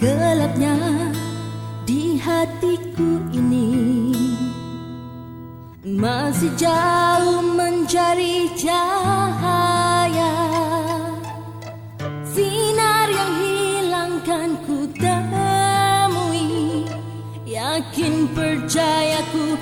gelapnya di hatiku ini. Masih jauh mencari cahaya. Sinar yang hilangkan ku temui. Yakin percayaku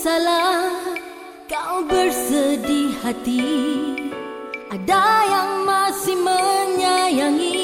salah. Kau bersedih hati. Ada yang masih menyayangi.